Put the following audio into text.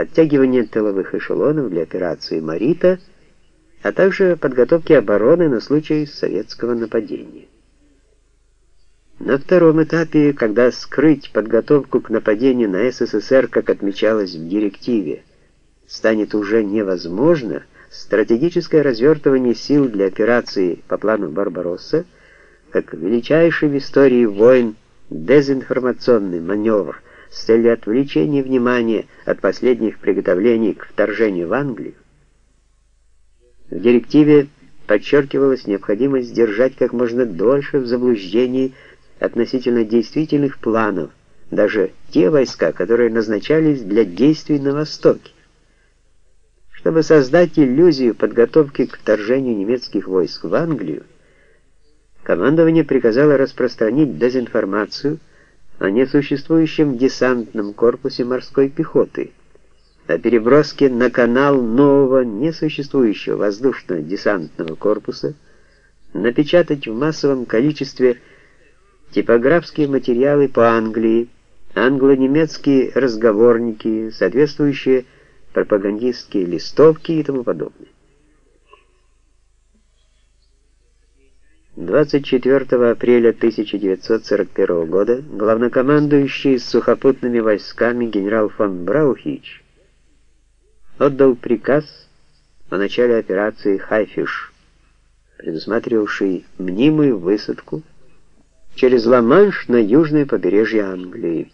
подтягивание тыловых эшелонов для операции «Марита», а также подготовки обороны на случай советского нападения. На втором этапе, когда скрыть подготовку к нападению на СССР, как отмечалось в директиве, станет уже невозможно, стратегическое развертывание сил для операции по плану «Барбаросса», как величайший в истории войн дезинформационный маневр с целью отвлечения внимания от последних приготовлений к вторжению в Англию, в директиве подчеркивалась необходимость держать как можно дольше в заблуждении относительно действительных планов, даже те войска, которые назначались для действий на Востоке. Чтобы создать иллюзию подготовки к вторжению немецких войск в Англию, командование приказало распространить дезинформацию о несуществующем десантном корпусе морской пехоты, о переброске на канал нового несуществующего воздушного десантного корпуса, напечатать в массовом количестве типографские материалы по Англии, англо-немецкие разговорники, соответствующие пропагандистские листовки и тому подобное. 24 апреля 1941 года главнокомандующий сухопутными войсками генерал фон Браухич отдал приказ о начале операции «Хайфиш», предусматривавший мнимую высадку через Ла-Манш на южное побережье Англии.